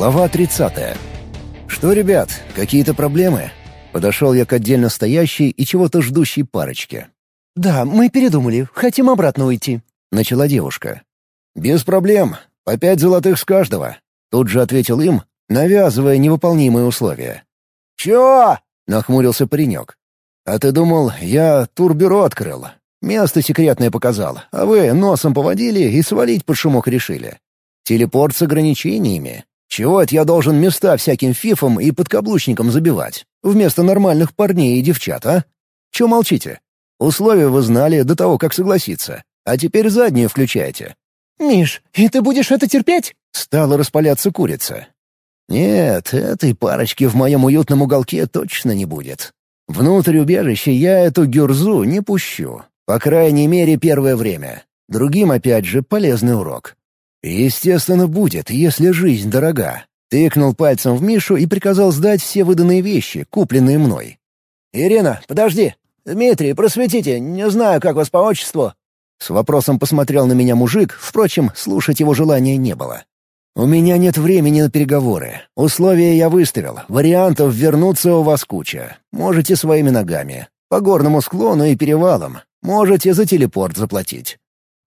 Глава 30. «Что, ребят, какие-то проблемы?» Подошел я к отдельно стоящей и чего-то ждущей парочке. «Да, мы передумали, хотим обратно уйти», — начала девушка. «Без проблем. По пять золотых с каждого», — тут же ответил им, навязывая невыполнимые условия. «Чего?» — нахмурился паренек. «А ты думал, я турбюро открыл? Место секретное показал, а вы носом поводили и свалить под шумок решили. Телепорт с ограничениями. Чего это я должен места всяким фифам и подкаблучникам забивать, вместо нормальных парней и девчат, а? Чего молчите? Условия вы знали до того, как согласиться, а теперь заднюю включаете». «Миш, и ты будешь это терпеть?» Стала распаляться курица. «Нет, этой парочки в моем уютном уголке точно не будет. Внутрь убежища я эту гюрзу не пущу. По крайней мере, первое время. Другим, опять же, полезный урок. Естественно, будет, если жизнь дорога. Тыкнул пальцем в Мишу и приказал сдать все выданные вещи, купленные мной. «Ирина, подожди! Дмитрий, просветите, не знаю, как вас по отчеству». С вопросом посмотрел на меня мужик, впрочем, слушать его желания не было. «У меня нет времени на переговоры. Условия я выставил. Вариантов вернуться у вас куча. Можете своими ногами. По горному склону и перевалам. Можете за телепорт заплатить».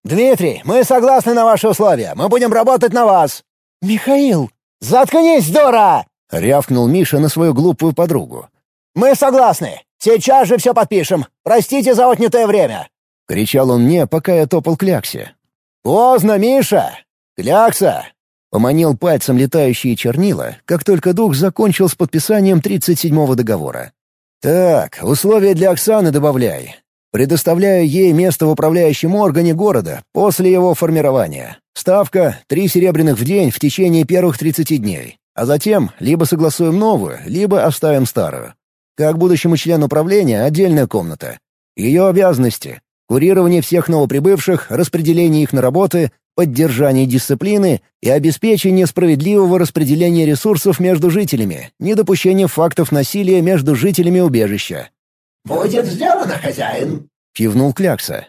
«Дмитрий, мы согласны на ваши условия. Мы будем работать на вас». «Михаил!» «Заткнись, дура!» — рявкнул Миша на свою глупую подругу. «Мы согласны. Сейчас же все подпишем. Простите за отнятое время!» — кричал он мне, пока я топал кляксе. «Поздно, Миша! Клякса!» Поманил пальцем летающие чернила, как только дух закончил с подписанием 37-го договора. «Так, условия для Оксаны добавляй. Предоставляю ей место в управляющем органе города после его формирования. Ставка — три серебряных в день в течение первых 30 дней. А затем либо согласуем новую, либо оставим старую. Как будущему члену управления отдельная комната. Ее обязанности — курирование всех новоприбывших, распределение их на работы, поддержание дисциплины и обеспечение справедливого распределения ресурсов между жителями, недопущение фактов насилия между жителями убежища. «Будет сделано, хозяин!» — кивнул Клякса.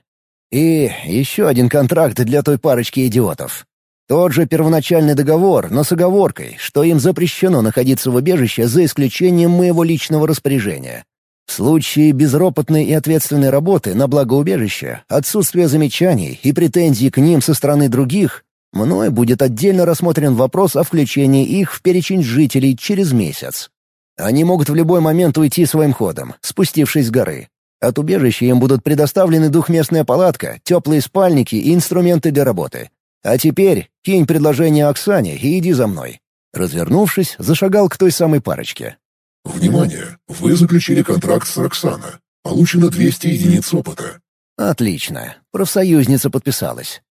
«И еще один контракт для той парочки идиотов. Тот же первоначальный договор, но с оговоркой, что им запрещено находиться в убежище за исключением моего личного распоряжения. В случае безропотной и ответственной работы на благо убежища, отсутствия замечаний и претензий к ним со стороны других, мной будет отдельно рассмотрен вопрос о включении их в перечень жителей через месяц. Они могут в любой момент уйти своим ходом, спустившись с горы. От убежища им будут предоставлены двухместная палатка, теплые спальники и инструменты для работы. А теперь кинь предложение Оксане и иди за мной». Развернувшись, зашагал к той самой парочке. «Внимание! Вы заключили контракт с Роксана. Получено 200 единиц опыта». «Отлично. Профсоюзница подписалась.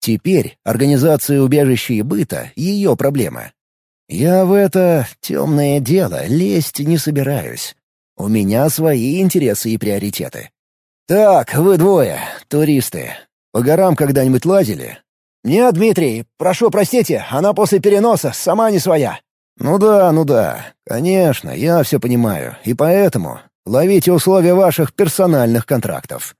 Теперь организация убежища и быта — ее проблема. Я в это темное дело лезть не собираюсь. У меня свои интересы и приоритеты. Так, вы двое, туристы. По горам когда-нибудь лазили? Нет, Дмитрий, прошу простите, она после переноса сама не своя. Ну да, ну да. Конечно, я все понимаю. И поэтому ловите условия ваших персональных контрактов.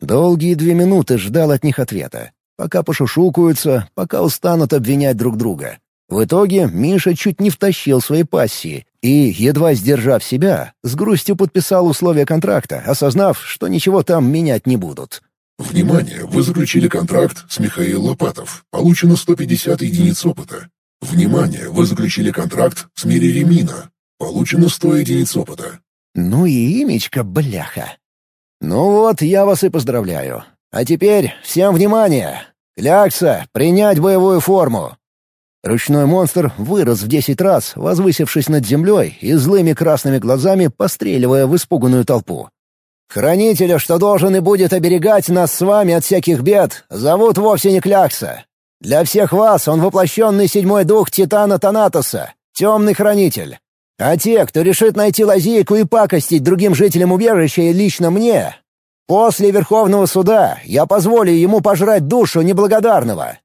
Долгие две минуты ждал от них ответа. Пока пошушукаются, пока устанут обвинять друг друга. В итоге Миша чуть не втащил свои пассии и, едва сдержав себя, с грустью подписал условия контракта, осознав, что ничего там менять не будут. «Внимание! Вы заключили контракт с Михаил Лопатов. Получено 150 единиц опыта. Внимание! Вы заключили контракт с Мири Ремина. Получено 100 единиц опыта». «Ну и имечко, бляха!» «Ну вот, я вас и поздравляю. А теперь всем внимание! Клякса, принять боевую форму!» Ручной монстр вырос в десять раз, возвысившись над землей и злыми красными глазами постреливая в испуганную толпу. «Хранителя, что должен и будет оберегать нас с вами от всяких бед, зовут вовсе не Клякса. Для всех вас он воплощенный седьмой дух Титана Танатоса, темный хранитель. А те, кто решит найти лазейку и пакостить другим жителям убежища и лично мне, после Верховного Суда я позволю ему пожрать душу неблагодарного,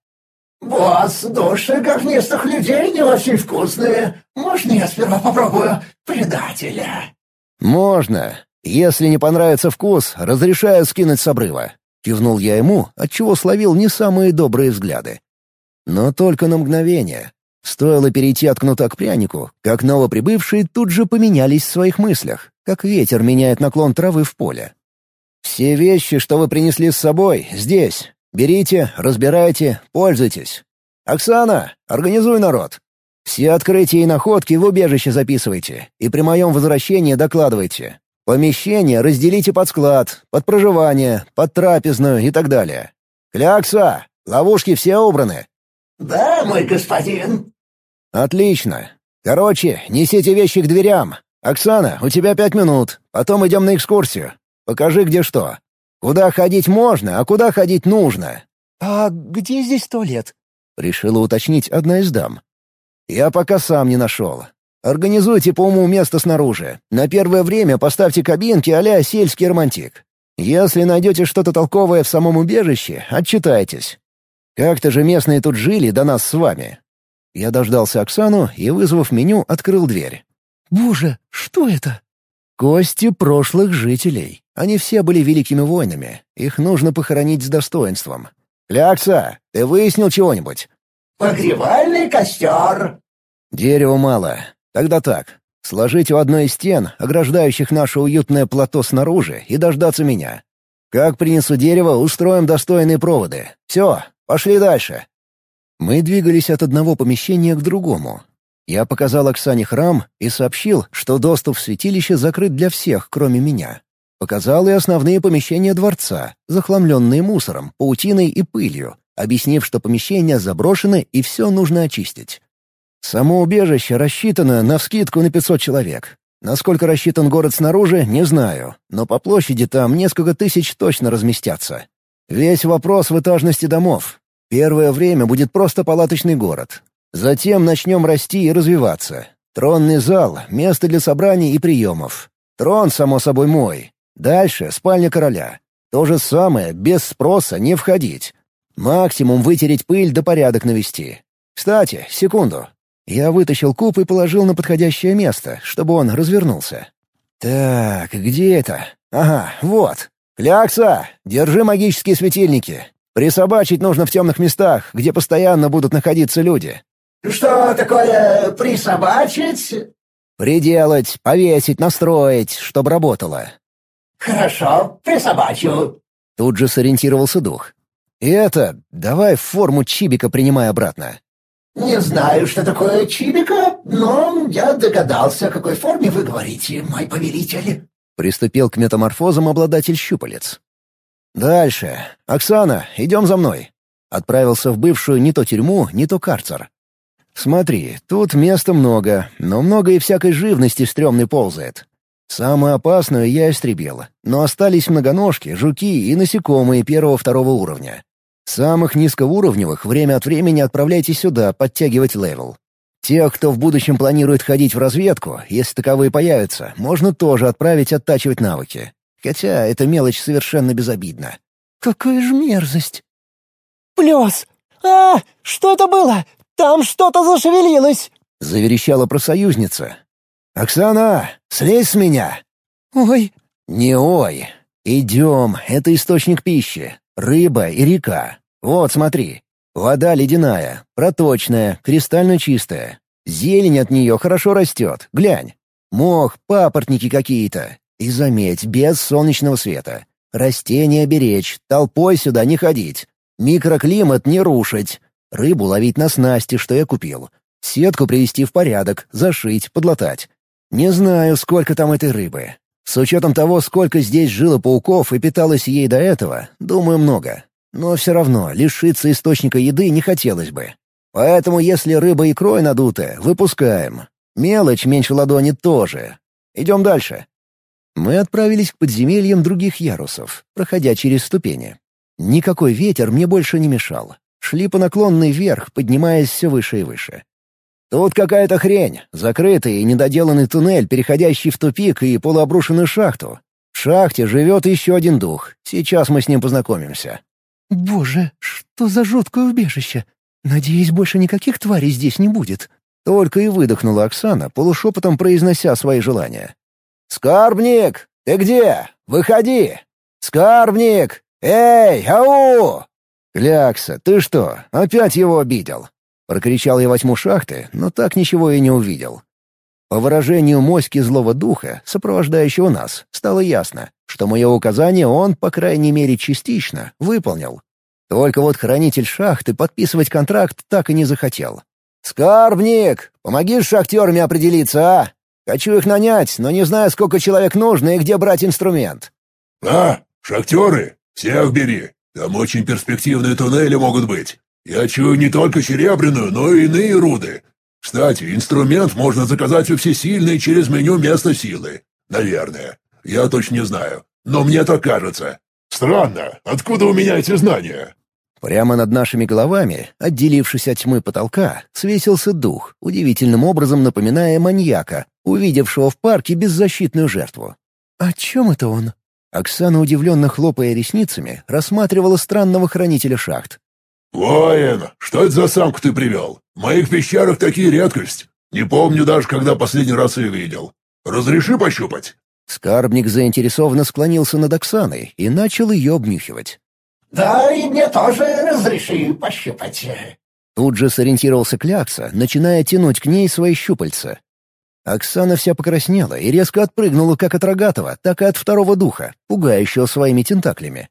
«Босс, души говнистых людей не очень вкусные. Можно я сперва попробую предателя?» «Можно. Если не понравится вкус, разрешаю скинуть с обрыва». Кивнул я ему, отчего словил не самые добрые взгляды. Но только на мгновение. Стоило перейти от кнута к прянику, как новоприбывшие тут же поменялись в своих мыслях, как ветер меняет наклон травы в поле. «Все вещи, что вы принесли с собой, здесь. Берите, разбирайте, пользуйтесь. Оксана, организуй народ. Все открытия и находки в убежище записывайте, и при моем возвращении докладывайте. Помещение разделите под склад, под проживание, под трапезную и так далее. Клякса, ловушки все убраны?» «Да, мой господин». «Отлично. Короче, несите вещи к дверям. Оксана, у тебя пять минут. Потом идем на экскурсию. Покажи, где что. Куда ходить можно, а куда ходить нужно». «А где здесь туалет?» — решила уточнить одна из дам. «Я пока сам не нашел. Организуйте по уму место снаружи. На первое время поставьте кабинки а сельский романтик. Если найдете что-то толковое в самом убежище, отчитайтесь. Как-то же местные тут жили до нас с вами». Я дождался Оксану и, вызвав меню, открыл дверь. «Боже, что это?» «Кости прошлых жителей. Они все были великими воинами. Их нужно похоронить с достоинством. Клякса, ты выяснил чего-нибудь?» «Погревальный костер». «Дерева мало. Тогда так. Сложить у одной из стен, ограждающих наше уютное плато снаружи, и дождаться меня. Как принесу дерево, устроим достойные проводы. Все, пошли дальше». Мы двигались от одного помещения к другому. Я показал Оксане храм и сообщил, что доступ в святилище закрыт для всех, кроме меня. Показал и основные помещения дворца, захламленные мусором, паутиной и пылью, объяснив, что помещения заброшены и все нужно очистить. Само убежище рассчитано на вскидку на 500 человек. Насколько рассчитан город снаружи, не знаю, но по площади там несколько тысяч точно разместятся. Весь вопрос в этажности домов. Первое время будет просто палаточный город. Затем начнем расти и развиваться. Тронный зал — место для собраний и приемов. Трон, само собой, мой. Дальше — спальня короля. То же самое, без спроса не входить. Максимум вытереть пыль да порядок навести. Кстати, секунду. Я вытащил куб и положил на подходящее место, чтобы он развернулся. Так, где это? Ага, вот. Клякса, держи магические светильники. Присобачить нужно в темных местах, где постоянно будут находиться люди. «Что такое присобачить?» «Приделать, повесить, настроить, чтобы работало. «Хорошо, присобачу». Тут же сориентировался дух. «И это, давай форму чибика принимай обратно». «Не знаю, что такое чибика, но я догадался, о какой форме вы говорите, мой повелитель». Приступил к метаморфозам обладатель щупалец. «Дальше. Оксана, идем за мной». Отправился в бывшую не то тюрьму, не то карцер. «Смотри, тут места много, но много и всякой живности стрёмной ползает. Самую опасную я истребил, но остались многоножки, жуки и насекомые первого-второго уровня. Самых низкоуровневых время от времени отправляйте сюда подтягивать level. Тех, кто в будущем планирует ходить в разведку, если таковые появятся, можно тоже отправить оттачивать навыки. Хотя эта мелочь совершенно безобидна. «Какая же мерзость!» «Плес! А, что это было? Там что-то зашевелилось!» — заверещала просоюзница. «Оксана, слезь с меня!» «Ой!» «Не ой! Идем, это источник пищи, рыба и река. Вот, смотри. Вода ледяная, проточная, кристально чистая. Зелень от нее хорошо растет, глянь. Мох, папоротники какие-то. И заметь, без солнечного света. Растения беречь, толпой сюда не ходить. Микроклимат не рушить. Рыбу ловить на снасти, что я купил. Сетку привести в порядок, зашить, подлатать. Не знаю, сколько там этой рыбы. С учетом того, сколько здесь жило пауков и питалось ей до этого, думаю, много. Но все равно лишиться источника еды не хотелось бы. Поэтому если рыба икрой надутая, выпускаем. Мелочь меньше ладони тоже. Идем дальше. Мы отправились к подземельям других ярусов, проходя через ступени. Никакой ветер мне больше не мешал. Шли по наклонной вверх, поднимаясь все выше и выше. Тут какая-то хрень, закрытый и недоделанный туннель, переходящий в тупик и полуобрушенную шахту. В шахте живет еще один дух. Сейчас мы с ним познакомимся. «Боже, что за жуткое убежище! Надеюсь, больше никаких тварей здесь не будет». Только и выдохнула Оксана, полушепотом произнося свои желания. «Скарбник! Ты где? Выходи! Скарбник! Эй, ау!» «Клякса, ты что, опять его обидел?» Прокричал я во тьму шахты, но так ничего и не увидел. По выражению моськи злого духа, сопровождающего нас, стало ясно, что мое указание он, по крайней мере частично, выполнил. Только вот хранитель шахты подписывать контракт так и не захотел. «Скарбник, помоги с шахтерами определиться, а? Хочу их нанять, но не знаю, сколько человек нужно и где брать инструмент». «А, шахтеры? Всех бери. Там очень перспективные туннели могут быть. Я чую не только серебряную, но и иные руды. Кстати, инструмент можно заказать у всесильной через меню места силы. Наверное. Я точно не знаю. Но мне так кажется. Странно. Откуда у меня эти знания? Прямо над нашими головами, отделившись от тьмы потолка, свесился дух, удивительным образом напоминая маньяка, увидевшего в парке беззащитную жертву. «О чем это он?» Оксана, удивленно хлопая ресницами, рассматривала странного хранителя шахт. «Воин, что это за самку ты привел? В моих пещерах такие редкость. Не помню даже, когда последний раз ее видел. Разреши пощупать?» Скарбник заинтересованно склонился над Оксаной и начал ее обнюхивать. «Да, и мне тоже разреши пощупать». Тут же сориентировался Клякса, начиная тянуть к ней свои щупальца. Оксана вся покраснела и резко отпрыгнула как от рогатого, так и от второго духа, пугающего своими тентаклями.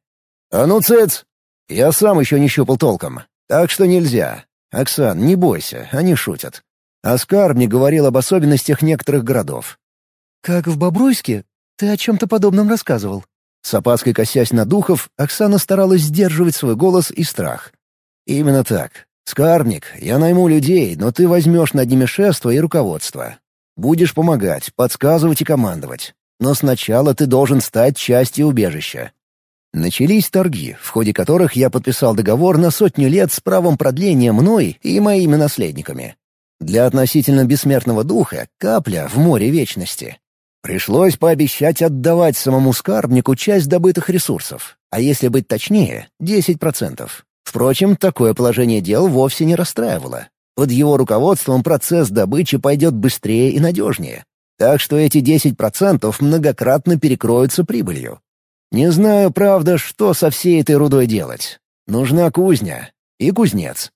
«А ну, цец! Я сам еще не щупал толком, так что нельзя. Оксан, не бойся, они шутят. Оскар мне говорил об особенностях некоторых городов. «Как в Бобруйске? Ты о чем-то подобном рассказывал?» С опаской косясь на духов, Оксана старалась сдерживать свой голос и страх. «Именно так. Скарбник, я найму людей, но ты возьмешь над ними шефство и руководство. Будешь помогать, подсказывать и командовать. Но сначала ты должен стать частью убежища. Начались торги, в ходе которых я подписал договор на сотню лет с правом продления мной и моими наследниками. Для относительно бессмертного духа — капля в море вечности. Пришлось пообещать отдавать самому скарбнику часть добытых ресурсов, а если быть точнее — 10%. Впрочем, такое положение дел вовсе не расстраивало. Под его руководством процесс добычи пойдет быстрее и надежнее. Так что эти 10% многократно перекроются прибылью. Не знаю, правда, что со всей этой рудой делать. Нужна кузня и кузнец.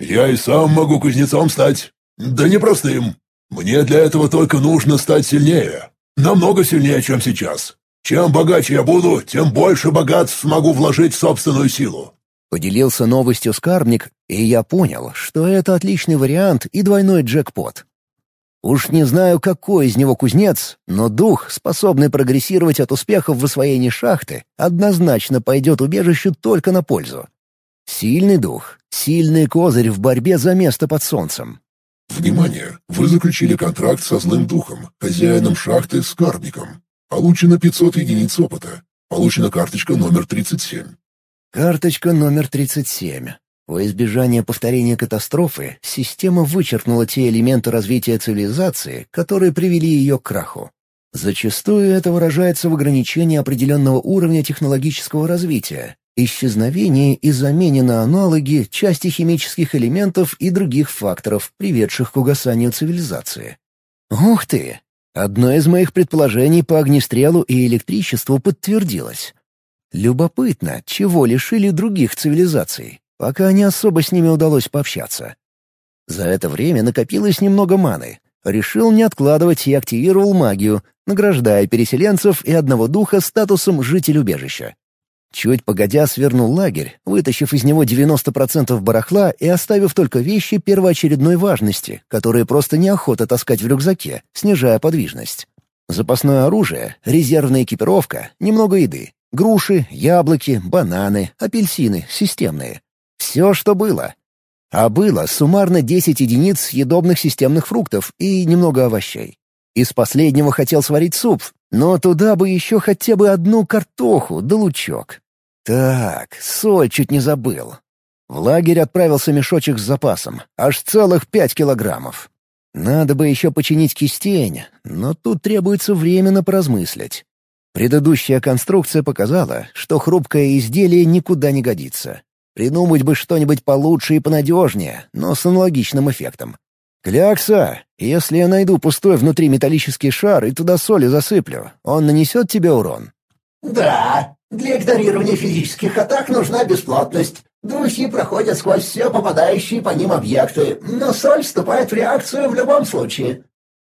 «Я и сам могу кузнецом стать. Да непростым. Мне для этого только нужно стать сильнее. Намного сильнее, чем сейчас. Чем богаче я буду, тем больше богатств смогу вложить в собственную силу». Поделился новостью скарбник, и я понял, что это отличный вариант и двойной джекпот. Уж не знаю, какой из него кузнец, но дух, способный прогрессировать от успехов в освоении шахты, однозначно пойдет убежищу только на пользу. Сильный дух, сильный козырь в борьбе за место под солнцем. Внимание! Вы заключили контракт со злым духом, хозяином шахты с Карником. Получено 500 единиц опыта. Получена карточка номер 37. Карточка номер 37. Во избежание повторения катастрофы, система вычеркнула те элементы развития цивилизации, которые привели ее к краху. Зачастую это выражается в ограничении определенного уровня технологического развития, исчезновении и замене на аналоги части химических элементов и других факторов, приведших к угасанию цивилизации. Ух ты! Одно из моих предположений по огнестрелу и электричеству подтвердилось. Любопытно, чего лишили других цивилизаций пока не особо с ними удалось пообщаться. За это время накопилось немного маны. Решил не откладывать и активировал магию, награждая переселенцев и одного духа статусом «житель убежища». Чуть погодя свернул лагерь, вытащив из него 90% барахла и оставив только вещи первоочередной важности, которые просто неохота таскать в рюкзаке, снижая подвижность. Запасное оружие, резервная экипировка, немного еды. Груши, яблоки, бананы, апельсины, системные. Все, что было. А было суммарно 10 единиц съедобных системных фруктов и немного овощей. Из последнего хотел сварить суп, но туда бы еще хотя бы одну картоху да лучок. Так, соль чуть не забыл. В лагерь отправился мешочек с запасом, аж целых пять килограммов. Надо бы еще починить кистень, но тут требуется временно поразмыслить. Предыдущая конструкция показала, что хрупкое изделие никуда не годится. Придумать бы что-нибудь получше и понадежнее, но с аналогичным эффектом. «Клякса, если я найду пустой внутри металлический шар и туда соли засыплю, он нанесет тебе урон?» «Да, для игнорирования физических атак нужна бесплотность. Духи проходят сквозь все попадающие по ним объекты, но соль вступает в реакцию в любом случае.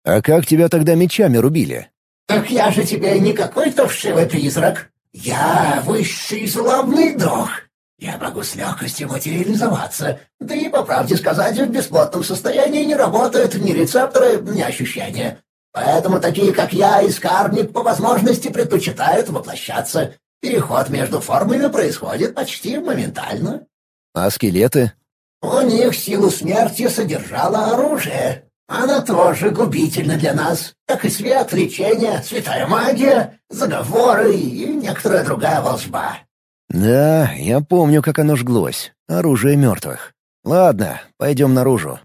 А как тебя тогда мечами рубили? Так я же тебе не какой-то вшивый призрак. Я высший злобный дух. Я могу с легкостью материализоваться. Да и, по правде сказать, в бесплотном состоянии не работают ни рецепторы, ни ощущения. Поэтому такие, как я и Скарбник, по возможности предпочитают воплощаться. Переход между формами происходит почти моментально. А скелеты? У них силу смерти содержало оружие. Она тоже губительна для нас, как и свет, лечение, святая магия, заговоры и некоторая другая волжба. Да, я помню, как оно жглось. Оружие мертвых. Ладно, пойдем наружу.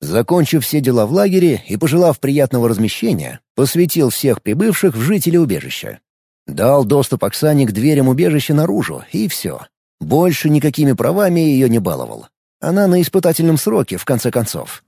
Закончив все дела в лагере и пожелав приятного размещения, посвятил всех прибывших в жители убежища. Дал доступ Оксане к дверям убежища наружу, и все. Больше никакими правами ее не баловал. Она на испытательном сроке, в конце концов.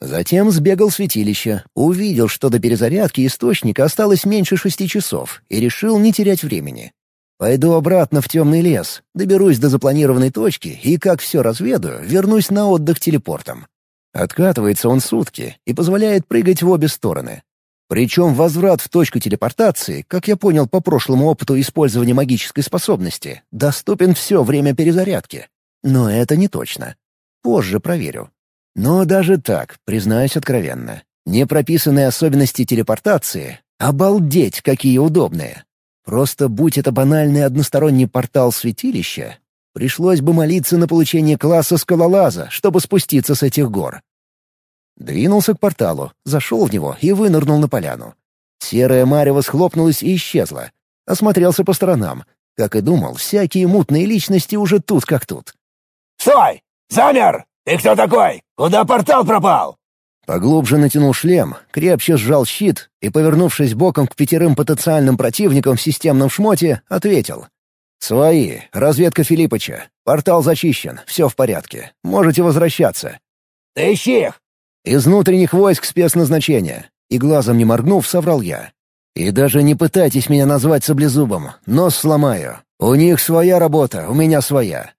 Затем сбегал в святилище, увидел, что до перезарядки источника осталось меньше шести часов, и решил не терять времени. Пойду обратно в темный лес, доберусь до запланированной точки и, как все разведаю, вернусь на отдых телепортом. Откатывается он сутки и позволяет прыгать в обе стороны. Причем возврат в точку телепортации, как я понял по прошлому опыту использования магической способности, доступен все время перезарядки. Но это не точно. Позже проверю. Но даже так, признаюсь откровенно, непрописанные особенности телепортации — обалдеть, какие удобные. Просто будь это банальный односторонний портал святилища, пришлось бы молиться на получение класса скалолаза, чтобы спуститься с этих гор. Двинулся к порталу, зашел в него и вынырнул на поляну. Серая марево схлопнулась и исчезла. Осмотрелся по сторонам. Как и думал, всякие мутные личности уже тут как тут. «Стой! Замер! Ты кто такой? Куда портал пропал?» Поглубже натянул шлем, крепче сжал щит и, повернувшись боком к пятерым потенциальным противникам в системном шмоте, ответил. «Свои. Разведка Филиппыча. Портал зачищен. Все в порядке. Можете возвращаться». «Ты ищи их!» «Из внутренних войск спецназначения». И глазом не моргнув, соврал я. «И даже не пытайтесь меня назвать саблезубом. Нос сломаю. У них своя работа, у меня своя».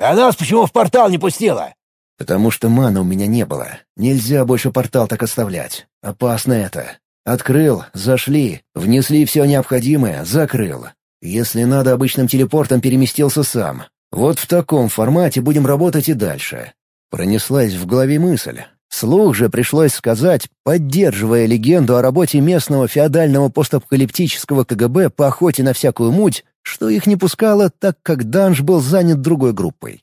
«А нас почему в портал не пустила?» Потому что мана у меня не было. Нельзя больше портал так оставлять. Опасно это. Открыл, зашли, внесли все необходимое, закрыл. Если надо, обычным телепортом переместился сам. Вот в таком формате будем работать и дальше. Пронеслась в голове мысль. Слух же пришлось сказать, поддерживая легенду о работе местного феодального постапокалиптического КГБ по охоте на всякую муть, что их не пускало, так как Данж был занят другой группой.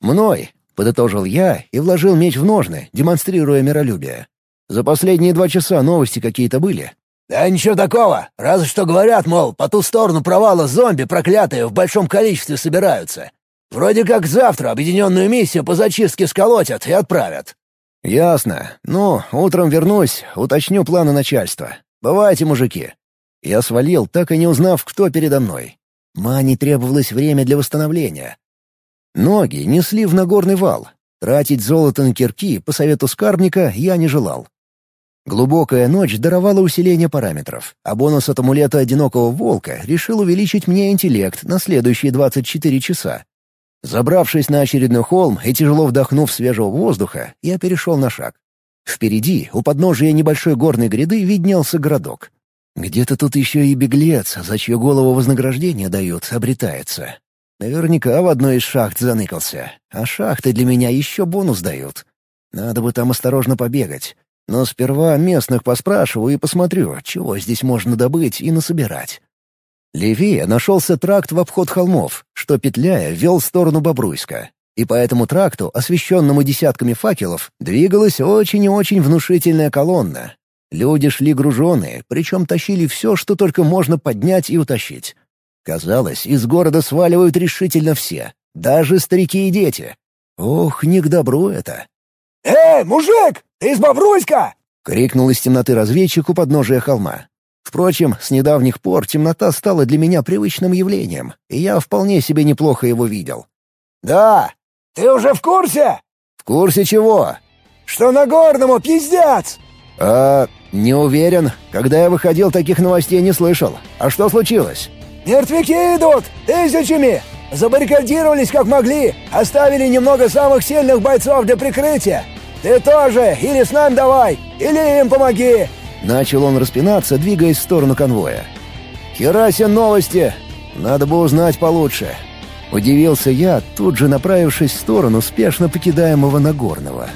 Мной, — подытожил я и вложил меч в ножны, демонстрируя миролюбие. «За последние два часа новости какие-то были?» «Да ничего такого. Разве что говорят, мол, по ту сторону провала зомби проклятые в большом количестве собираются. Вроде как завтра объединенную миссию по зачистке сколотят и отправят». «Ясно. Ну, утром вернусь, уточню планы начальства. Бывайте, мужики». Я свалил, так и не узнав, кто передо мной. Мане требовалось время для восстановления, Ноги несли в Нагорный вал. Тратить золото на кирки, по совету скарбника, я не желал. Глубокая ночь даровала усиление параметров, а бонус от амулета одинокого волка решил увеличить мне интеллект на следующие 24 часа. Забравшись на очередной холм и тяжело вдохнув свежего воздуха, я перешел на шаг. Впереди, у подножия небольшой горной гряды, виднелся городок. Где-то тут еще и беглец, за чью голову вознаграждение дают, обретается. Наверняка в одной из шахт заныкался. А шахты для меня еще бонус дают. Надо бы там осторожно побегать. Но сперва местных поспрашиваю и посмотрю, чего здесь можно добыть и насобирать. Левее нашелся тракт в обход холмов, что, петляя, вел в сторону Бобруйска. И по этому тракту, освещенному десятками факелов, двигалась очень и очень внушительная колонна. Люди шли груженные, причем тащили все, что только можно поднять и утащить. Казалось, из города сваливают решительно все, даже старики и дети. Ох, не к добру это. «Эй, мужик, ты из Бобруйска!» — крикнул из темноты разведчик у подножия холма. Впрочем, с недавних пор темнота стала для меня привычным явлением, и я вполне себе неплохо его видел. «Да! Ты уже в курсе?» «В курсе чего?» «Что на Горному пиздец!» «А, не уверен. Когда я выходил, таких новостей не слышал. А что случилось?» «Мертвяки идут! Тысячами! Забаррикадировались как могли, оставили немного самых сильных бойцов для прикрытия. Ты тоже, или с нами давай, или им помоги!» Начал он распинаться, двигаясь в сторону конвоя. «Херася новости! Надо бы узнать получше!» Удивился я, тут же направившись в сторону спешно покидаемого Нагорного.